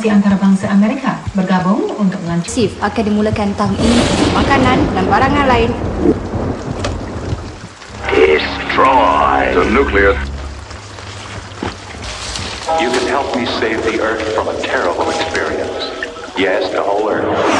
di antarabangsa Amerika bergabung untuk melancarkan Sif akan dimulakan tahun ini. Makanan dan barangan lain Destroy The nuclear. You can help me save the Earth from a terrible experience. Yes, the whole Earth.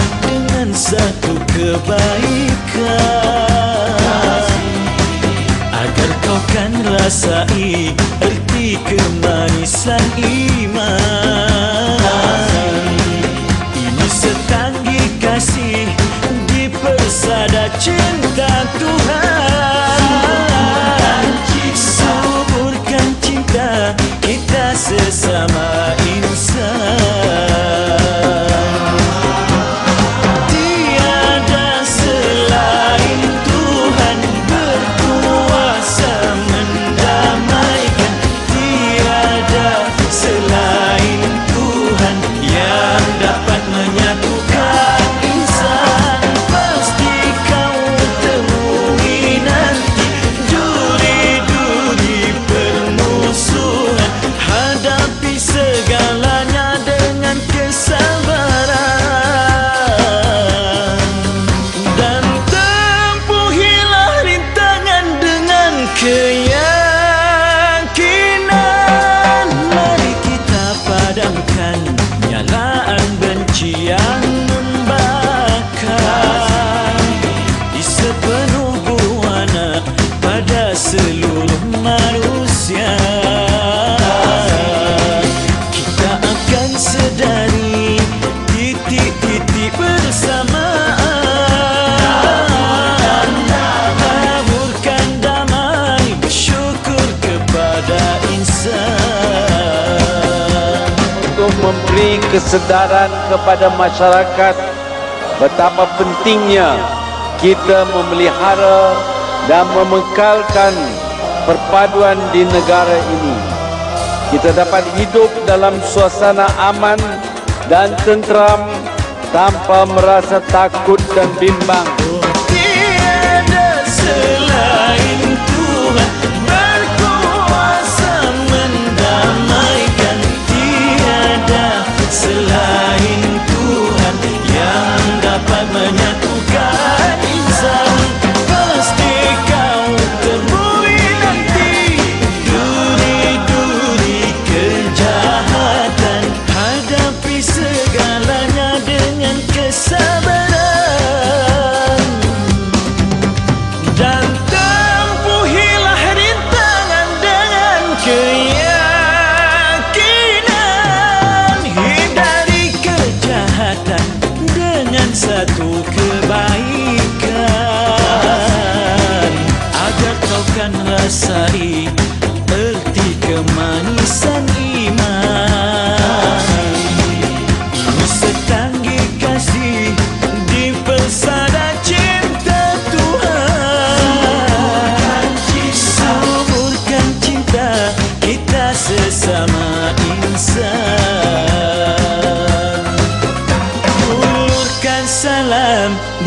satu kebaikan. Agar kau kan rasai erti kemanisan iman. Ini setanggi kasih di persada cinta Tuhan. Suburkan cinta kita sesama insan padamkan nyalaan benci yang membakar Di sepenuh buana pada seluruh manusia. Kita akan sedari titik-titik bersamaan memberi kesedaran kepada masyarakat betapa pentingnya kita memelihara dan memekalkan perpaduan di negara ini. Kita dapat hidup dalam suasana aman dan tenteram tanpa merasa takut dan bimbang.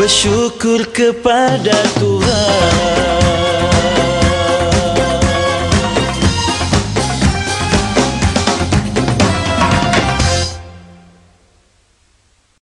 Bersyukur kepada Tuhan